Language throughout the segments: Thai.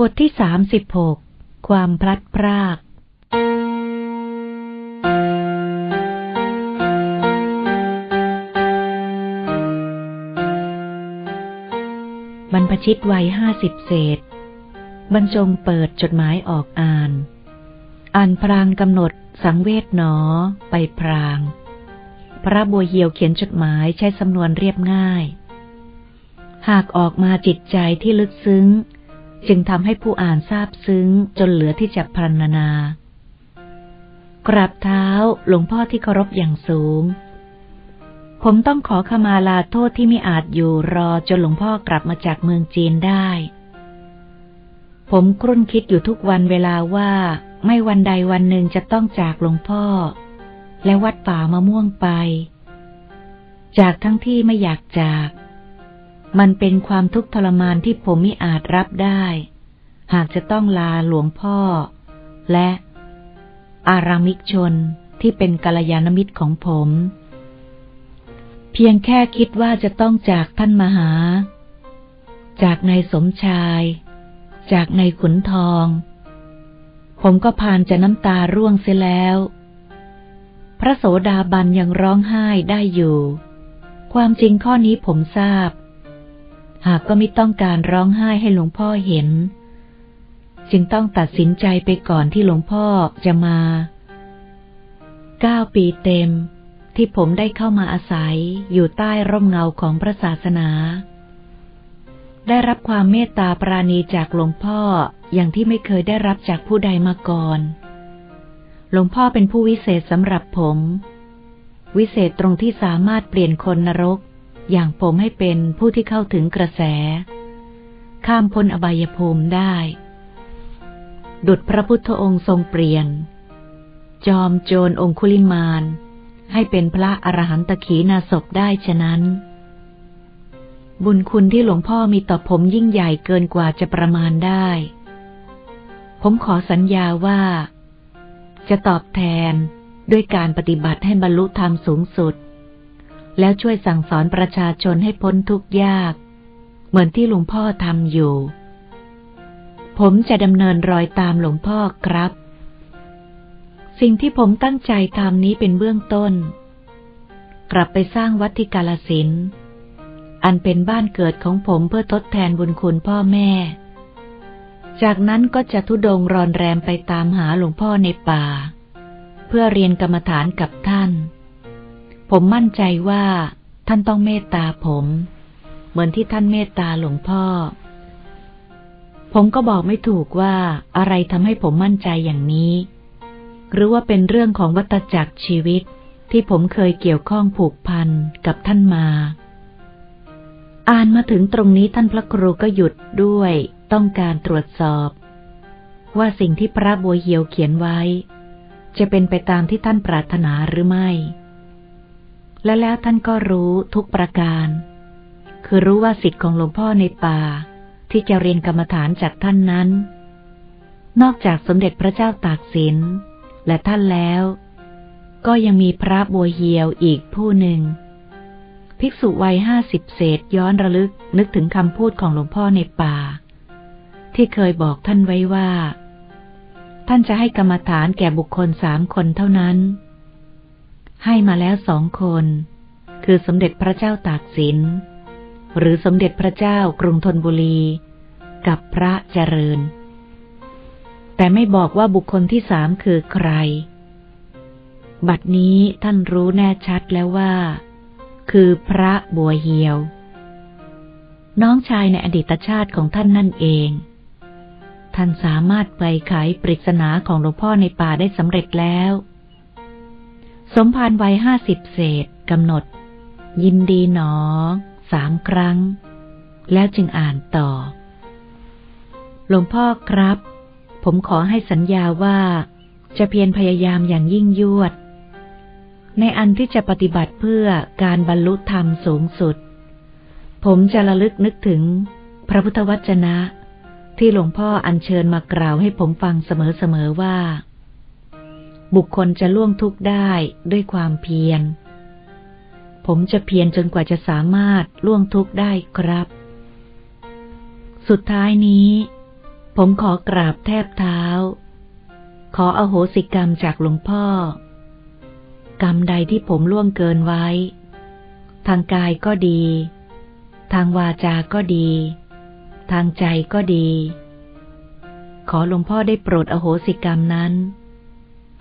บทที่สามสิบหก ความพลัดพราก บรรพชิตวัยห้าสิบเศษ บรรจงเปิดจดหมายออกอ่าน อ่านพรางกำหนดสังเวชหนอ ไปพราง พระบัวเหียวเขียนจดหมายใช้สำนวนเรียบง่าย หากออกมาจิตใจที่ลึกซึ้ง จึงทำให้ผู้อ่านทราบซึ้งจนเหลือที่จะพรรณนา กราบเท้าหลวงพ่อที่เคารพอย่างสูง ผมต้องขอขมาลาโทษที่ไม่อาจอยู่รอจนหลวงพ่อกลับมาจากเมืองจีนได้ ผมครุ่นคิดอยู่ทุกวันเวลาว่าไม่วันใดวันหนึ่งจะต้องจากหลวงพ่อ และวัดป่ามะม่วงไป จากทั้งที่ไม่อยากจาก มันเป็นความทุกข์ทรมานที่ผมไม่อาจรับได้ หากจะต้องลาหลวงพ่อ และอารามิกชนที่เป็นกัลยาณมิตรของผม เพียงแค่คิดว่าจะต้องจากท่านมหา จากนายสมชาย จากนายขุนทอง ผมก็ผ่านจะน้ำตาร่วงเสียแล้ว พระโสดาบันยังร้องไห้ได้อยู่ ความจริงข้อนี้ผมทราบ หากก็ไม่ต้องการร้องไห้ให้หลวงพ่อเห็น จึงต้องตัดสินใจไปก่อนที่หลวงพ่อจะมาเก้าปีเต็มที่ผมได้เข้ามาอาศัยอยู่ใต้ร่มเงาของพระศาสนา ได้รับความเมตตาปราณีจากหลวงพ่ออย่างที่ไม่เคยได้รับจากผู้ใดมาก่อน หลวงพ่อเป็นผู้วิเศษสำหรับผม วิเศษตรงที่สามารถเปลี่ยนคนนรก อย่างผมให้เป็นผู้ที่เข้าถึงกระแส ข้ามพ้นอบายภูมิได้ ดุดพระพุทธองค์ทรงเปลี่ยน จอมโจรองคุลิมานให้เป็นพระอรหันตขีนาศพได้ฉะนั้น บุญคุณที่หลวงพ่อมีต่อผมยิ่งใหญ่เกินกว่าจะประมาณได้ ผมขอสัญญาว่า จะตอบแทนด้วยการปฏิบัติให้บรรลุธรรมสูงสุด แล้วช่วยสั่งสอนประชาชนให้พ้นทุกข์ยาก เหมือนที่หลวงพ่อทำอยู่ ผมจะดำเนินรอยตามหลวงพ่อครับ สิ่งที่ผมตั้งใจทำนี้เป็นเบื้องต้น กลับไปสร้างวัดที่กาลสินอันเป็นบ้านเกิดของผมเพื่อทดแทนบุญคุณพ่อแม่ จากนั้นก็จะทุดงรอนแรมไปตามหาหลวงพ่อในป่า เพื่อเรียนกรรมฐานกับท่าน ผมมั่นใจว่าท่านต้องเมตตาผม เหมือนที่ท่านเมตตาหลวงพ่อ ผมก็บอกไม่ถูกว่าอะไรทำให้ผมมั่นใจอย่างนี้ หรือว่าเป็นเรื่องของวัตจักรชีวิตที่ผมเคยเกี่ยวข้องผูกพันกับท่านมา อ่านมาถึงตรงนี้ท่านพระครูก็หยุดด้วยต้องการตรวจสอบ ว่าสิ่งที่พระบัวเหียวเขียนไว้ จะเป็นไปตามที่ท่านปรารถนาหรือไม่ และแล้วท่านก็รู้ทุกประการ คือรู้ว่าสิทธิ์ของหลวงพ่อในป่า ที่จะเรียนกรรมฐานจากท่านนั้น นอกจากสมเด็จพระเจ้าตากสิน และท่านแล้ว ก็ยังมีพระบัวเหียวอีกผู้หนึ่ง ภิกษุวัยห้าสิบเศษย้อนระลึกนึกถึงคำพูดของหลวงพ่อในป่า ที่เคยบอกท่านไว้ว่า ท่านจะให้กรรมฐานแก่บุคคลสามคนเท่านั้น ให้มาแล้วสองคน คือสมเด็จพระเจ้าตากสิน หรือสมเด็จพระเจ้ากรุงธนบุรี กับพระเจริญ แต่ไม่บอกว่าบุคคลที่สามคือใคร บัดนี้ท่านรู้แน่ชัดแล้วว่า คือพระบัวเหียว น้องชายในอดีตชาติของท่านนั่นเองท่านสามารถไปไขปริศนาของหลวงพ่อในป่าได้สำเร็จแล้ว สมภารวัยห้าสิบเศษกำหนด ยินดีหนอสามครั้ง แล้วจึงอ่านต่อ หลวงพ่อครับ ผมขอให้สัญญาว่าจะเพียรพยายามอย่างยิ่งยวด ในอันที่จะปฏิบัติเพื่อการบรรลุธรรมสูงสุด ผมจะระลึกนึกถึงพระพุทธวจนะ ที่หลวงพ่ออัญเชิญมากล่าวให้ผมฟังเสมอๆว่า บุคคลจะล่วงทุกข์ได้ด้วยความเพียร ผมจะเพียรจนกว่าจะสามารถล่วงทุกข์ได้ครับ สุดท้ายนี้ ผมขอกราบแทบเท้า ขออโหสิกรรมจากหลวงพ่อ กรรมใดที่ผมล่วงเกินไว้ ทางกายก็ดี ทางวาจาก็ดี ทางใจก็ดี ขอหลวงพ่อได้โปรดอโหสิกรรมนั้น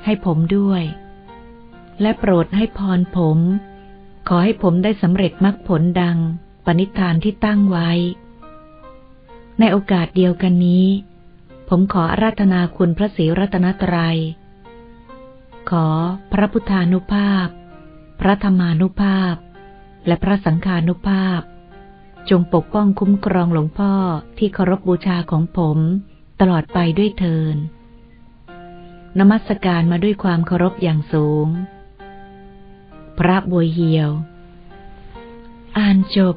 ให้ผมด้วย และโปรดให้พรผม ขอให้ผมได้สำเร็จมรรคผลดัง ปณิธานที่ตั้งไว้ ในโอกาสเดียวกันนี้ ผมขออาราธนาคุณพระศรีรัตนตรยัย ขอพระพุทธานุภาพ พระธรรมานุภาพ และพระสังฆานุภาพ จงปกป้องคุ้มครองหลวงพ่อที่เคารพบบูชาของผมตลอดไปด้วยเทิน นมัสการมาด้วยความเคารพอย่างสูง พระบวยเหียว อ่านจบ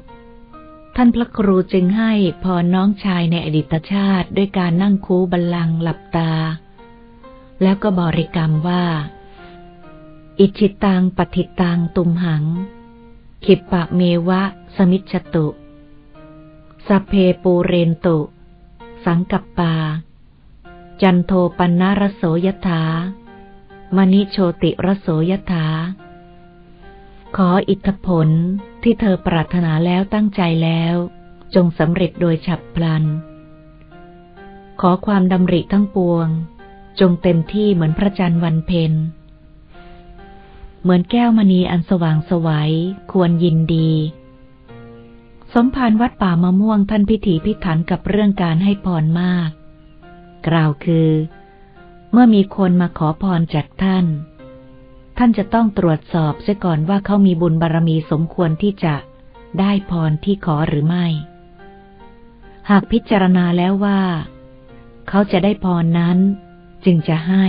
ท่านพระครูจึงให้พรน้องชายในอดีตชาติด้วยการนั่งคูบัลลังหลับตา แล้วก็บริกรรมว่า อิจิตังปฏิตังตุมหัง ขิปปะเมวะ สมิชตุสเพปูเรนตุ สังกัปปา จันโทปันนารโสยถามณิโชติรโสยถา ขออิทธผลที่เธอปรารถนาแล้วตั้งใจแล้ว จงสำเร็จโดยฉับพลัน ขอความดำริทั้งปวง จงเต็มที่เหมือนพระจันทร์วันเพ็ญเหมือนแก้วมณีอันสว่างสวัยควรยินดี สมภารวัดป่ามะม่วงท่านพิถีพิถันกับเรื่องการให้พรมาก กล่าวคือ เมื่อมีคนมาขอพรจากท่าน ท่านจะต้องตรวจสอบเสียก่อนว่าเขามีบุญบารรมีสมควรที่จะได้พรที่ขอหรือไม่ หากพิจารณาแล้วว่า เขาจะได้พรนั้นจึงจะให้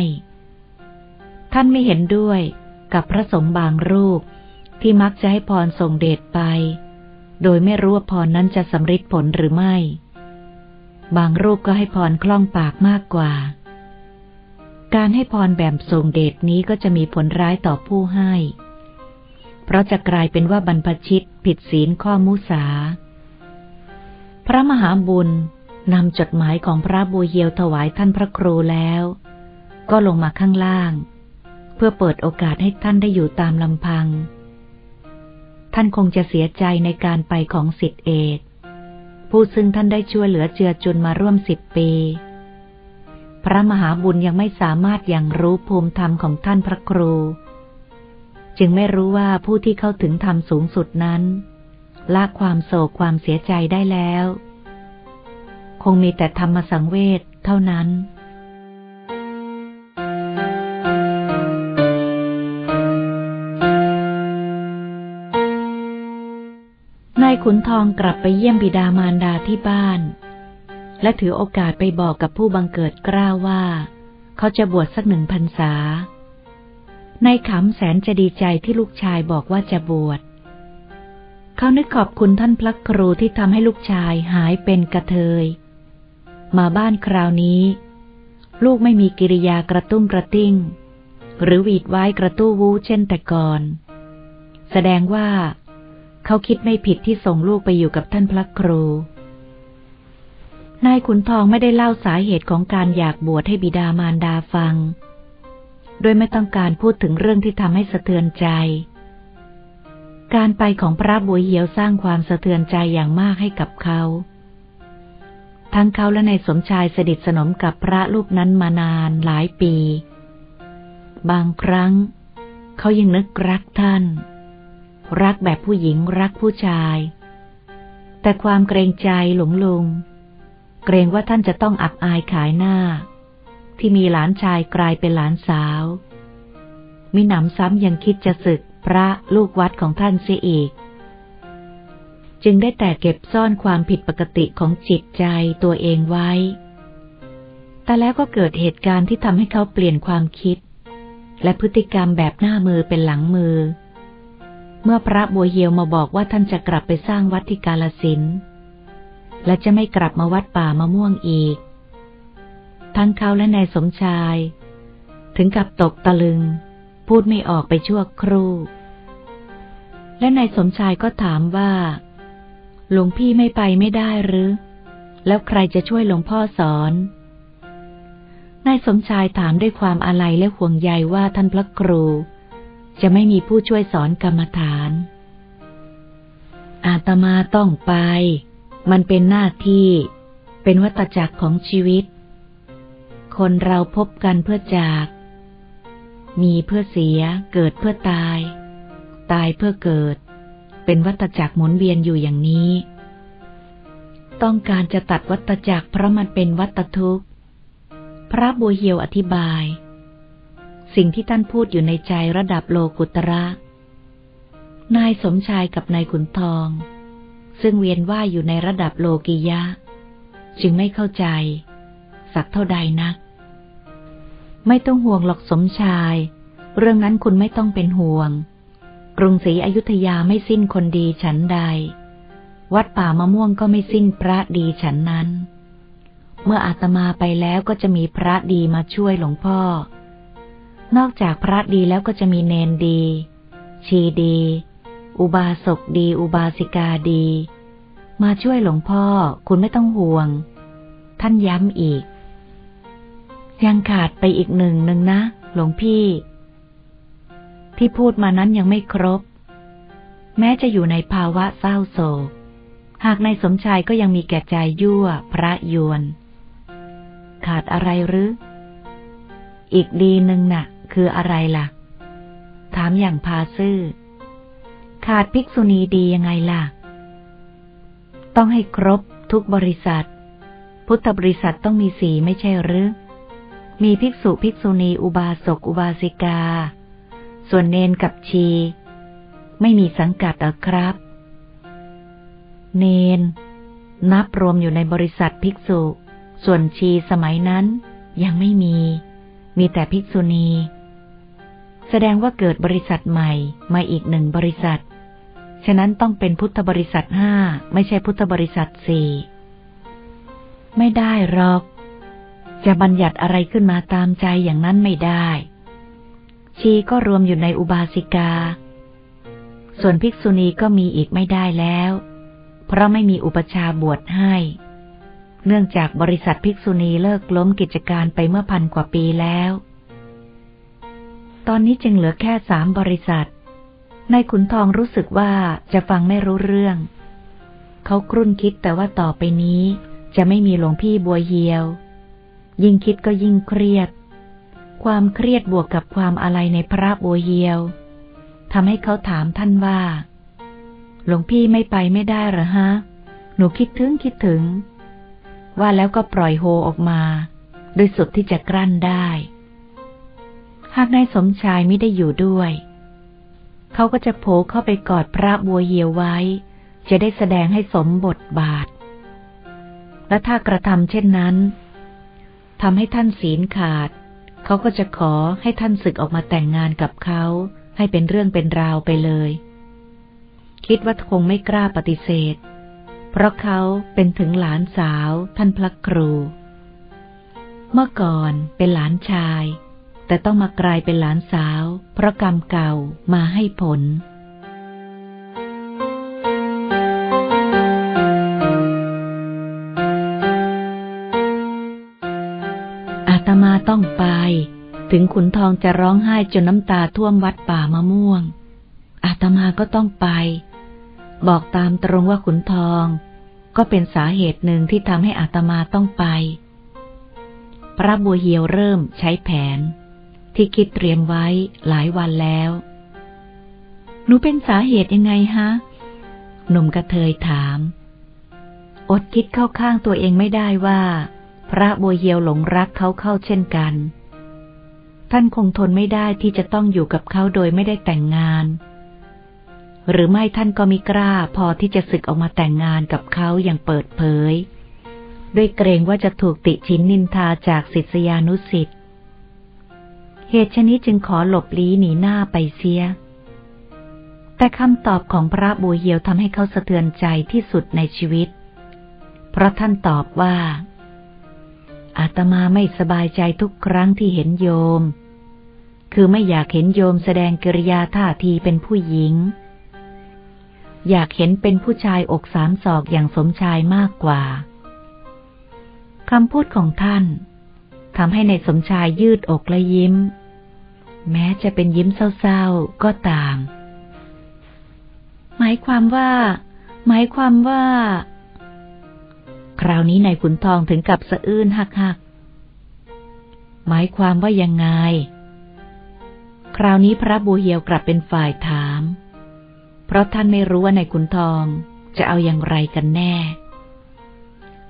ท่านไม่เห็นด้วยกับพระสงฆ์บางรูปที่มักจะให้พรส่งเดชไป โดยไม่รู้ว่าพรนั้นจะสำฤทธิ์ผลหรือไม่ บางรูปก็ให้พรคล่องปากมากกว่า การให้พรแบบส่งเดชนี้ก็จะมีผลร้ายต่อผู้ให้ เพราะจะกลายเป็นว่าบรรพชิตผิดศีลข้อมุสา พระมหาบุญนำจดหมายของพระบูเยียวถวายท่านพระครูแล้ว ก็ลงมาข้างล่าง เพื่อเปิดโอกาสให้ท่านได้อยู่ตามลำพัง ท่านคงจะเสียใจในการไปของสิทธิเอก ผู้ซึ่งท่านได้ช่วยเหลือเจือจุนมาร่วมสิบปี พระมหาบุญยังไม่สามารถอย่างรู้ภูมิธรรมของท่านพระครู จึงไม่รู้ว่าผู้ที่เข้าถึงธรรมสูงสุดนั้นละความโศกความเสียใจได้แล้ว คงมีแต่ธรรมสังเวชเท่านั้น ขุนทองกลับไปเยี่ยมบิดามารดาที่บ้าน และถือโอกาสไปบอกกับผู้บังเกิดกล้าวว่า เขาจะบวชสักหนึ่งพรรษา ในขำแสนจะดีใจที่ลูกชายบอกว่าจะบวช เขานึกขอบคุณท่านพระครูที่ทำให้ลูกชายหายเป็นกระเทย มาบ้านคราวนี้ ลูกไม่มีกิริยากระตุ้มกระติ้ง หรือหวีดไว้กระตู้วู้เช่นแต่ก่อน แสดงว่า เขาคิดไม่ผิดที่ส่งลูกไปอยู่กับท่านพระครู นายขุนทองไม่ได้เล่าสาเหตุของการอยากบวชให้บิดามารดาฟัง โดยไม่ต้องการพูดถึงเรื่องที่ทำให้สะเทือนใจ การไปของพระบัวเหียวสร้างความสะเทือนใจอย่างมากให้กับเขาทั้งเขาและนายสมชายสนิทสนมกับพระรูปนั้นมานานหลายปี บางครั้ง เขายังนึกรักท่าน รักแบบผู้หญิงรักผู้ชาย แต่ความเกรงใจหลงลุงเกรงว่าท่านจะต้องอับอายขายหน้า ที่มีหลานชายกลายเป็นหลานสาว มิหนำซ้ำยังคิดจะศึกพระลูกวัดของท่านเสียอีก จึงได้แต่เก็บซ่อนความผิดปกติของจิตใจตัวเองไว้ แต่แล้วก็เกิดเหตุการณ์ที่ทำให้เขาเปลี่ยนความคิด และพฤติกรรมแบบหน้ามือเป็นหลังมือ เมื่อพระบัวเหียวมาบอกว่าท่านจะกลับไปสร้างวัดที่กาลสินและจะไม่กลับมาวัดป่ามะม่วงอีก ทั้งเขาและนายสมชาย ถึงกับตกตะลึง พูดไม่ออกไปชั่วครู่ และนายสมชายก็ถามว่าหลวงพี่ไม่ไปไม่ได้หรือ แล้วใครจะช่วยหลวงพ่อสอนนายสมชายถามด้วยความอาลัยและห่วงใยว่าท่านพระครู จะไม่มีผู้ช่วยสอนกรรมฐาน อาตมาต้องไป มันเป็นหน้าที่ เป็นวัตจักรของชีวิต คนเราพบกันเพื่อจาก มีเพื่อเสีย เกิดเพื่อตาย ตายเพื่อเกิด เป็นวัตจักรหมุนเวียนอยู่อย่างนี้ ต้องการจะตัดวัตจักรเพราะมันเป็นวัตทุกข์ พระบัวเหียวอธิบาย สิ่งที่ท่านพูดอยู่ในใจระดับโลกุตระ นายสมชายกับนายขุนทอง ซึ่งเวียนว่ายอยู่ในระดับโลกิยะ จึงไม่เข้าใจ สักเท่าใดนัก ไม่ต้องห่วงหรอกสมชาย เรื่องนั้นคุณไม่ต้องเป็นห่วง กรุงศรีอยุธยาไม่สิ้นคนดีฉันใด วัดป่ามะม่วงก็ไม่สิ้นพระดีฉันนั้น เมื่ออาตมาไปแล้วก็จะมีพระดีมาช่วยหลวงพ่อ นอกจากพระดีแล้วก็จะมีเนนดี ชีดี อุบาสกดี อุบาสิกาดี มาช่วยหลวงพ่อคุณไม่ต้องห่วง ท่านย้ำอีก ยังขาดไปอีกหนึ่งหนึ่งนะ หลวงพี่ ที่พูดมานั้นยังไม่ครบ แม้จะอยู่ในภาวะเศร้าโศก หากในสมชายก็ยังมีแก่ใจยั่วพระยวน ขาดอะไรหรืออีกดีหนึ่งนะ่ะ คืออะไรล่ะ ถามอย่างพาซื่อ ขาดภิกษุณีดียังไงล่ะ ต้องให้ครบทุกบริษัท พุทธบริษัทต้องมีสีไม่ใช่หรือ มีภิกษุภิกษุณีอุบาสกอุบาสิกา ส่วนเนนกับชี ไม่มีสังกัดหรอครับ เนน นับรวมอยู่ในบริษัทภิกษุ ส่วนชีสมัยนั้นยังไม่มี มีแต่ภิกษุณี แสดงว่าเกิดบริษัทใหม่มาอีกหนึ่งบริษัท ฉะนั้นต้องเป็นพุทธบริษัทห้าไม่ใช่พุทธบริษัทสี่ไม่ได้หรอก จะบัญญัติอะไรขึ้นมาตามใจอย่างนั้นไม่ได้ ชีก็รวมอยู่ในอุบาสิกา ส่วนภิกษุณีก็มีอีกไม่ได้แล้ว เพราะไม่มีอุปชาบวชให้ เนื่องจากบริษัทภิกษุณีเลิกล้มกิจการไปเมื่อพันกว่าปีแล้ว ตอนนี้จึงเหลือแค่สามบริษัท นายขุนทองรู้สึกว่าจะฟังไม่รู้เรื่อง เขากรุ่นคิดแต่ว่าต่อไปนี้จะไม่มีหลวงพี่บัวเฮียว ยิ่งคิดก็ยิ่งเครียด ความเครียดบวกกับความอะไรในพระบัวเฮียวทำให้เขาถามท่านว่า หลวงพี่ไม่ไปไม่ได้หรอฮะ หนูคิดถึงคิดถึง ว่าแล้วก็ปล่อยโฮออกมา โดยสุดที่จะกลั้นได้ากนายสมชายไม่ได้อยู่ด้วย เขาก็จะโผล่เข้าไปกอดพระบัวเหียวไว้ จะได้แสดงให้สมบทบาท และถ้ากระทำเช่นนั้นทำให้ท่านศีลขาด เขาก็จะขอให้ท่านศึกออกมาแต่งงานกับเขา ให้เป็นเรื่องเป็นราวไปเลย คิดว่าคงไม่กล้าปฏิเสธ เพราะเขาเป็นถึงหลานสาวท่านพระครู เมื่อก่อนเป็นหลานชาย แต่ต้องมากลายเป็นหลานสาว เพราะกรรมเก่ามาให้ผล อาตมาต้องไป ถึงขุนทองจะร้องไห้จนน้ำตาท่วมวัดป่ามะม่วง อาตมาก็ต้องไป บอกตามตรงว่าขุนทอง ก็เป็นสาเหตุหนึ่งที่ทำให้อาตมาต้องไปพระบัวเหียวเริ่มใช้แผน ที่คิดเตรียมไว้หลายวันแล้ว หนูเป็นสาเหตุยังไงฮะ หนุ่มกระเทยถาม อดคิดเข้าข้างตัวเองไม่ได้ว่า พระบัวเหียวหลงรักเขาเข้าเช่นกัน ท่านคงทนไม่ได้ที่จะต้องอยู่กับเขาโดยไม่ได้แต่งงาน หรือไม่ท่านก็มีกล้าพอที่จะศึกออกมาแต่งงานกับเขาอย่างเปิดเผย ด้วยเกรงว่าจะถูกติชินนินทาจากศิษยานุสิ์ เหตุชนิดจึงขอหลบลี้หนีหน้าไปเสีย แต่คำตอบของพระบูเฮียวทำให้เขาสะเทือนใจที่สุดในชีวิต เพราะท่านตอบว่า อาตมาไม่สบายใจทุกครั้งที่เห็นโยม คือไม่อยากเห็นโยมแสดงกิริยาท่าทีเป็นผู้หญิง อยากเห็นเป็นผู้ชายอกสามศอกอย่างสมชายมากกว่าคำพูดของท่านทำให้ในสมชายยืดอกและยิ้ม แม้จะเป็นยิ้มเศร้าๆก็ตาม หมายความว่า หมายความว่า คราวนี้นายขุนทองถึงกับสะอื้นหักๆหมายความว่ายังไง คราวนี้พระบูเฮียวกลับเป็นฝ่ายถาม เพราะท่านไม่รู้ว่านายขุนทองจะเอาอย่างไรกันแน่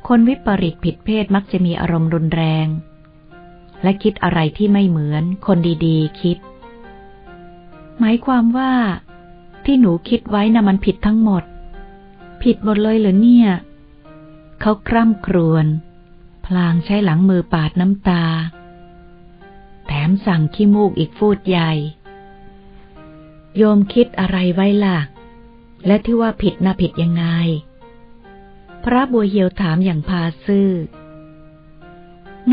คนวิปริตผิดเพศมักจะมีอารมณ์รุนแรง และคิดอะไรที่ไม่เหมือนคนดีๆ คิด หมายความว่า ที่หนูคิดไว้นะ่ะมันผิดทั้งหมด ผิดหมดเลยเหรอเนี่ย เขาคร่ำครวญพลางใช้หลังมือปาดน้ำตา แถมสั่งขี้มูกอีกฟูดใหญ่ โยมคิดอะไรไว้ล่ะ และที่ว่าผิดนะผิดยังไง พระบัวเหียวถามอย่างพาซื่อ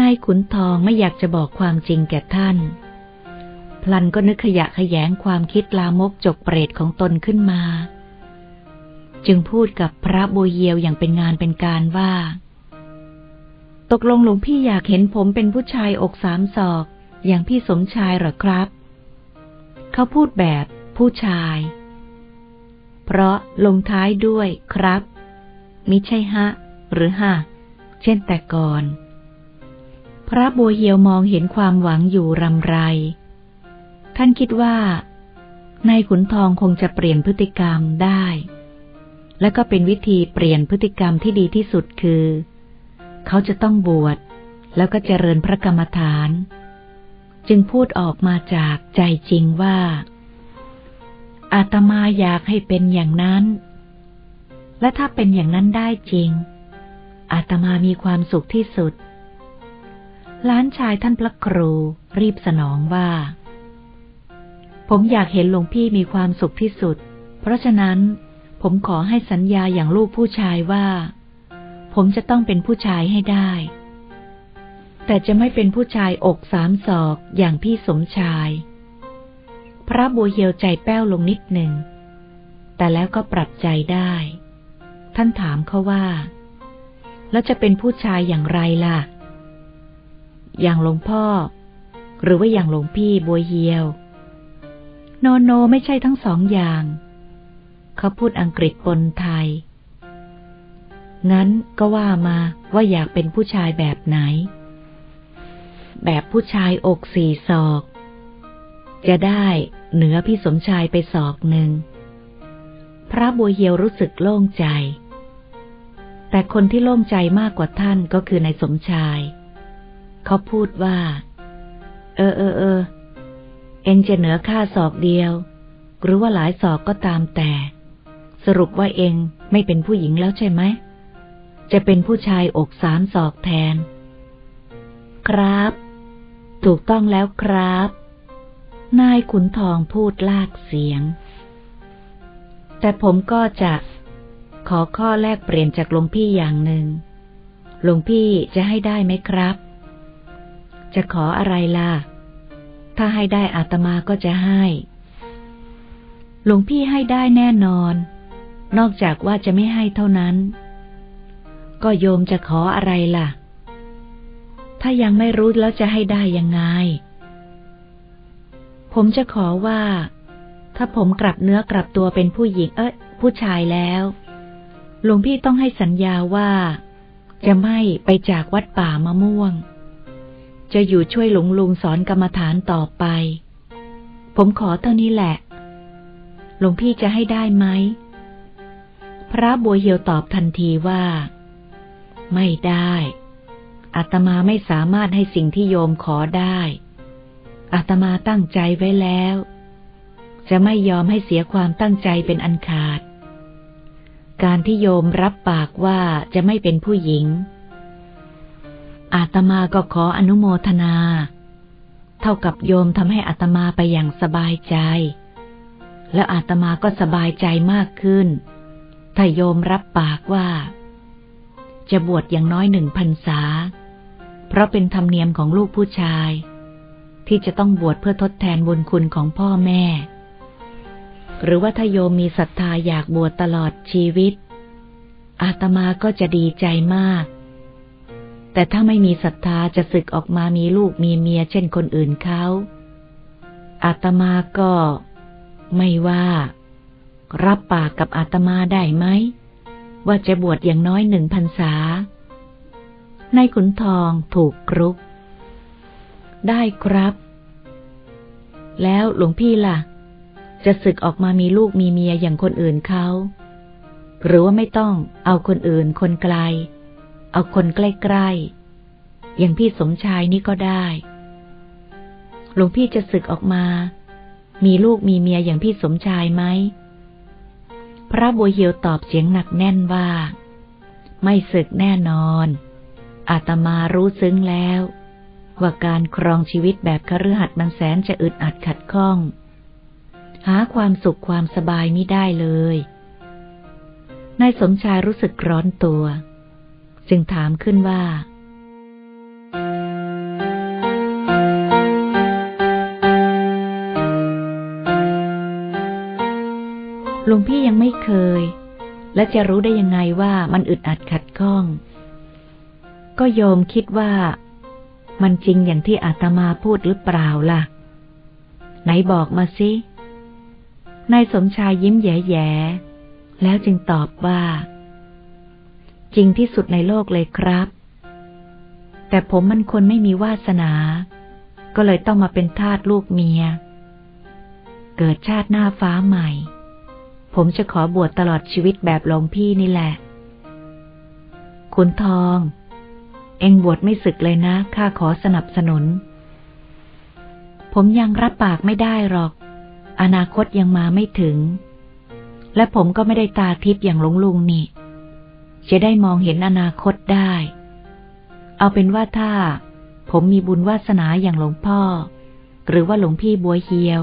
นายขุนทองไม่อยากจะบอกความจริงแก่ท่าน พลันก็นึกขยะขยงความคิดลามกจกเปรตของตนขึ้นมา จึงพูดกับพระบัวเหียวอย่างเป็นงานเป็นการว่า ตกลงหลวงพี่อยากเห็นผมเป็นผู้ชายอกสามศอก อย่างพี่สมชายหรอครับ เขาพูดแบบผู้ชาย เพราะลงท้ายด้วยครับ มิใช่ฮะ หรือฮะ เช่นแต่ก่อน พระบัวเหียวมองเห็นความหวังอยู่รำไร ท่านคิดว่านายขุนทองคงจะเปลี่ยนพฤติกรรมได้ และก็เป็นวิธีเปลี่ยนพฤติกรรมที่ดีที่สุดคือ เขาจะต้องบวชแล้วก็เจริญพระกรรมฐาน จึงพูดออกมาจากใจจริงว่า อาตมาอยากให้เป็นอย่างนั้น และถ้าเป็นอย่างนั้นได้จริง อาตมามีความสุขที่สุด ล้านชายท่านพระครูรีบสนองว่า ผมอยากเห็นหลวงพี่มีความสุขที่สุด เพราะฉะนั้น ผมขอให้สัญญาอย่างลูกผู้ชายว่า ผมจะต้องเป็นผู้ชายให้ได้ แต่จะไม่เป็นผู้ชายอกสามศอกอย่างพี่สมชาย พระบัวเหียวใจแป้วลงนิดหนึ่ง แต่แล้วก็ปรับใจได้ ท่านถามเขาว่า แล้วจะเป็นผู้ชายอย่างไรล่ะ อย่างหลวงพ่อ หรือว่าอย่างหลวงพี่บัวเหียว โนโนไม่ใช่ทั้งสองอย่าง เขาพูดอังกฤษปนไทย งั้นก็ว่ามาว่าอยากเป็นผู้ชายแบบไหน แบบผู้ชายอกสี่ศอก จะได้เหนือพี่สมชายไปศอกหนึ่ง พระบัวเหียวรู้สึกโล่งใจแต่คนที่โล่งใจมากกว่าท่านก็คือในสมชาย เขาพูดว่า เออเออเออ เองจะเหนือข้าศอกเดียว หรือว่าหลายศอกก็ตามแต่ สรุปว่าเองไม่เป็นผู้หญิงแล้วใช่ไหม จะเป็นผู้ชายอกสามศอกแทน ครับ ถูกต้องแล้วครับ นายขุนทองพูดลากเสียง แต่ผมก็จะขอข้อแลกเปลี่ยนจากหลวงพี่อย่างหนึ่งหลวงพี่จะให้ได้ไหมครับ จะขออะไรล่ะ ถ้าให้ได้อาตมาก็จะให้ หลวงพี่ให้ได้แน่นอน นอกจากว่าจะไม่ให้เท่านั้น ก็โยมจะขออะไรล่ะ ถ้ายังไม่รู้แล้วจะให้ได้ยังไง ผมจะขอว่า ถ้าผมกลับเนื้อกลับตัวเป็นผู้หญิง เอ๊ะผู้ชายแล้ว หลวงพี่ต้องให้สัญญาว่า จะไม่ไปจากวัดป่ามะม่วง จะอยู่ช่วยหลวงลุงสอนกรรมฐานต่อไป ผมขอเท่านี้แหละ หลวงพี่จะให้ได้ไหม พระบัวเหียวตอบทันทีว่า ไม่ได้อาตมาไม่สามารถให้สิ่งที่โยมขอได้อาตมาตั้งใจไว้แล้ว จะไม่ยอมให้เสียความตั้งใจเป็นอันขาด การที่โยมรับปากว่าจะไม่เป็นผู้หญิง อาตมาก็ขออนุโมทนา เท่ากับโยมทำให้อาตมาไปอย่างสบายใจ แล้วอาตมาก็สบายใจมากขึ้น ถ้าโยมรับปากว่า จะบวชอย่างน้อยหนึ่งพรรษา เพราะเป็นธรรมเนียมของลูกผู้ชาย ที่จะต้องบวชเพื่อทดแทนบุญคุณของพ่อแม่ หรือว่าถ้าโยมมีศรัทธาอยากบวชตลอดชีวิต อาตมาก็จะดีใจมาก แต่ถ้าไม่มีศรัทธาจะศึกออกมามีลูกมีเมียเช่นคนอื่นเขาอาตมาก็ ไม่ว่า รับปากกับอาตมาได้ไหม ว่าจะบวชอย่างน้อยหนึ่งพรรษาในขุนทองถูกกรุก ได้ครับ แล้วหลวงพี่ล่ะ จะศึกออกมามีลูกมีเมียอย่างคนอื่นเขา หรือว่าไม่ต้องเอาคนอื่นคนไกล เอาคนใกล้ๆ อย่างพี่สมชายนี่ก็ได้ หลวงพี่จะศึกออกมา มีลูกมีเมียอย่างพี่สมชายไหม พระบัวเหียวตอบเสียงหนักแน่นว่า ไม่ศึกแน่นอน อาตมารู้ซึ้งแล้ว ว่าการครองชีวิตแบบคฤหัสถ์มันแสนจะอึดอัดขัดข้อง หาความสุขความสบายไม่ได้เลยนายสมชายรู้สึกร้อนตัว จึงถามขึ้นว่า หลวงพี่ยังไม่เคย และจะรู้ได้ยังไงว่ามันอึดอัดขัดข้อง ก็โยมคิดว่า มันจริงอย่างที่อาตมาพูดหรือเปล่าล่ะ ไหนบอกมาสินายสมชายยิ้มแย่ๆแล้วจึงตอบว่า จริงที่สุดในโลกเลยครับ แต่ผมมันคนไม่มีวาสนา ก็เลยต้องมาเป็นทาสลูกเมีย เกิดชาติหน้าฟ้าใหม่ ผมจะขอบวชตลอดชีวิตแบบหลวงพี่นี่แหละ คุณทอง เองบวชไม่สึกเลยนะ ข้าขอสนับสนุน ผมยังรับปากไม่ได้หรอก อนาคตยังมาไม่ถึง และผมก็ไม่ได้ตาทิพย์อย่างหลงลุงนี่ จะได้มองเห็นอนาคตได้ เอาเป็นว่าถ้า ผมมีบุญวาสนาอย่างหลวงพ่อ หรือว่าหลวงพี่บัวเฮียว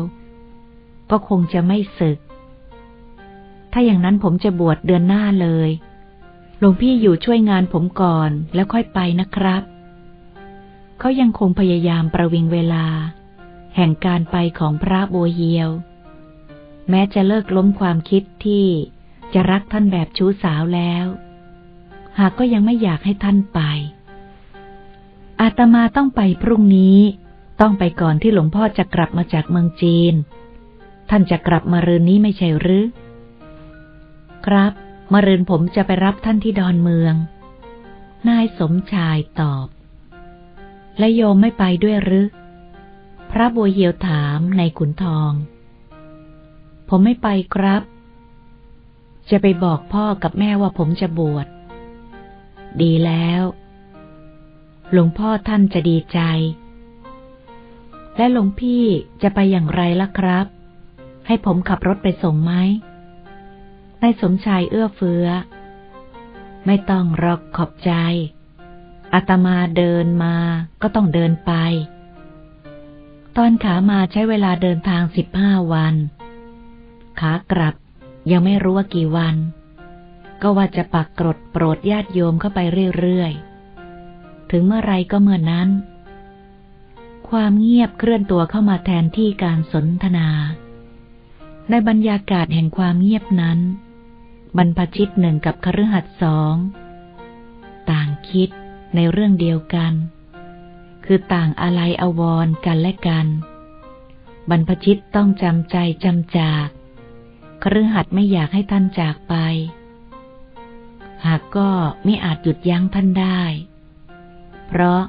ก็คงจะไม่สึก ถ้าอย่างนั้นผมจะบวชเดือนหน้าเลย หลวงพี่อยู่ช่วยงานผมก่อนแล้วค่อยไปนะครับ เขายังคงพยายามประวิงเวลา แห่งการไปของพระบัวเฮียว แม้จะเลิกล้มความคิดที่จะรักท่านแบบชู้สาวแล้ว หากก็ยังไม่อยากให้ท่านไป อาตมาต้องไปพรุ่งนี้ ต้องไปก่อนที่หลวงพ่อจะกลับมาจากเมืองจีน ท่านจะกลับมารืนนี้ไม่ใช่หรือ ครับมรืนผมจะไปรับท่านที่ดอนเมือง นายสมชายตอบ และโยมไม่ไปด้วยหรือ พระบัวเหียวถามในขุนทอง ผมไม่ไปครับจะไปบอกพ่อกับแม่ว่าผมจะบวช ดีแล้ว หลวงพ่อท่านจะดีใจ และหลวงพี่จะไปอย่างไรล่ะครับ ให้ผมขับรถไปส่งไหมนายสมชายเอื้อเฟื้อ ไม่ต้องรอกขอบใจ อาตมาเดินมาก็ต้องเดินไป ตอนขามาใช้เวลาเดินทางสิบห้าวัน ขากลับยังไม่รู้ว่ากี่วัน ก็ว่าจะปักกรดโปรดญาติโยมเข้าไปเรื่อยๆ ถึงเมื่อไรก็เมื่อนั้น ความเงียบเคลื่อนตัวเข้ามาแทนที่การสนทนา ในบรรยากาศแห่งความเงียบนั้น บรรพชิตหนึ่งกับคฤหัสถ์สองต่างคิดในเรื่องเดียวกัน คือต่างอะไรอววรกันและกัน บรรพชิตต้องจำใจจำจากคฤหัสถ์ไม่อยากให้ท่านจากไป หากก็ไม่อาจหยุดยั้งท่านได้ เพราะ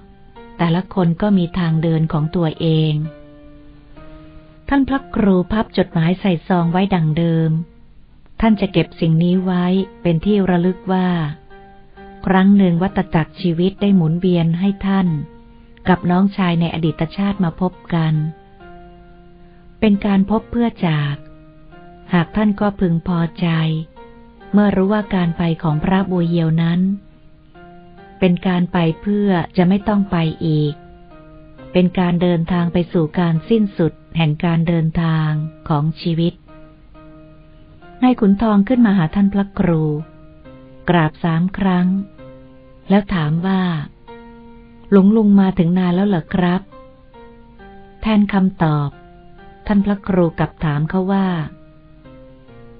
แต่ละคนก็มีทางเดินของตัวเอง ท่านพระครูพับจดหมายใส่ซองไว้ดังเดิม ท่านจะเก็บสิ่งนี้ไว้เป็นที่ระลึกว่า ครั้งหนึ่งวัตจักรชีวิตได้หมุนเวียนให้ท่าน กับน้องชายในอดีตชาติมาพบกัน เป็นการพบเพื่อจาก หากท่านก็พึงพอใจ เมื่อรู้ว่าการไปของพระบุญเยียวนั้น เป็นการไปเพื่อจะไม่ต้องไปอีก เป็นการเดินทางไปสู่การสิ้นสุดแห่งการเดินทางของชีวิตนายขุนทองขึ้นมาหาท่านพระครู กราบสามครั้ง แล้วถามว่า หลวงลุงมาถึงนานแล้วเหรอครับ แทนคำตอบ ท่านพระครูกลับถามเขาว่า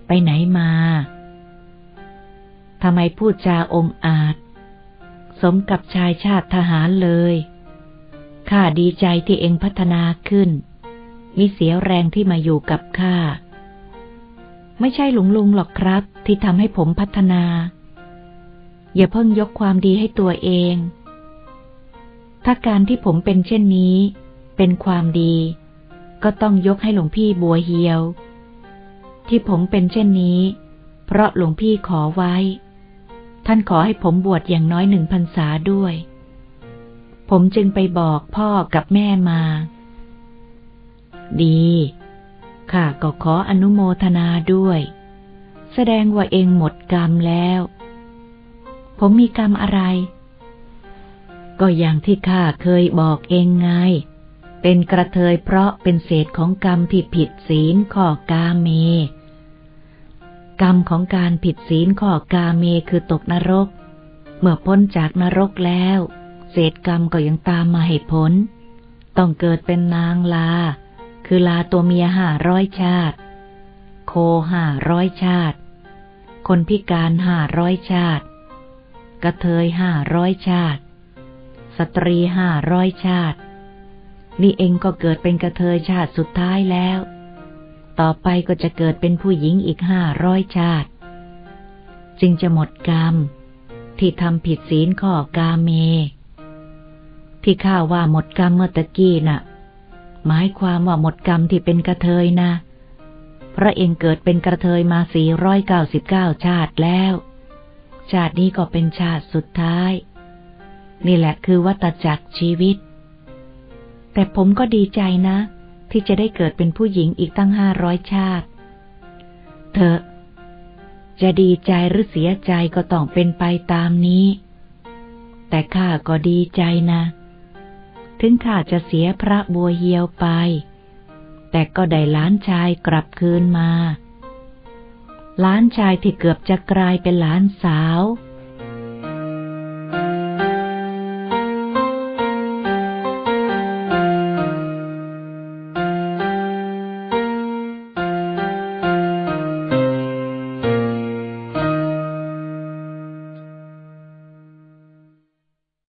ไปไหนมา ทำไมพูดจาองอาจ สมกับชายชาติทหารเลยข้าดีใจที่เองพัฒนาขึ้น มิเสียแรงที่มาอยู่กับข้า ไม่ใช่หลวงลุงหรอกครับ ที่ทำให้ผมพัฒนา อย่าเพิ่งยกความดีให้ตัวเอง ถ้าการที่ผมเป็นเช่นนี้ เป็นความดี ก็ต้องยกให้หลวงพี่บัวเฮียว ที่ผมเป็นเช่นนี้ เพราะหลวงพี่ขอไว้ ท่านขอให้ผมบวชอย่างน้อยหนึ่งพรรษาด้วย ผมจึงไปบอกพ่อกับแม่มา ดีข้าก็ขออนุโมทนาด้วย แสดงว่าเองหมดกรรมแล้ว ผมมีกรรมอะไร ก็อย่างที่ข้าเคยบอกเองไง เป็นกระเทยเพราะเป็นเศษของกรรมที่ผิดศีลข้อกาเม กรรมของการผิดศีลข้อกาเมคือตกนรก เมื่อพ้นจากนรกแล้ว เศษกรรมก็ยังตามมาเหตุผลต้องเกิดเป็นนางลา คือลาตัวเมียห้าร้อยชาติ โคห้าร้อยชาติ คนพิการห้าร้อยชาติ กระเทยห้าร้อยชาติ สตรีห้าร้อยชาติ นี่เองก็เกิดเป็นกระเทยชาติสุดท้ายแล้ว ต่อไปก็จะเกิดเป็นผู้หญิงอีกห้าร้อยชาติ จึงจะหมดกรรม ที่ทำผิดศีลข้อกาเม ที่ข้าว่าหมดกรรมเมื่อตะกี้น่ะ หมายความว่าหมดกรรมที่เป็นกระเทยนะเพราะเองเกิดเป็นกระเทยมาสี่ร้อยเก้าสิบเก้าชาติแล้ว ชาตินี้ก็เป็นชาติสุดท้าย นี่แหละคือวัตจักรชีวิต แต่ผมก็ดีใจนะ ที่จะได้เกิดเป็นผู้หญิงอีกตั้งห้าร้อยชาติ เธอ จะดีใจหรือเสียใจก็ต้องเป็นไปตามนี้ แต่ข้าก็ดีใจนะ ถึงข้าจะเสียพระบัวเฮียวไป แต่ก็ได้ล้านชายกลับคืนมา ล้านชายที่เกือบจะกลายเป็นล้านสาว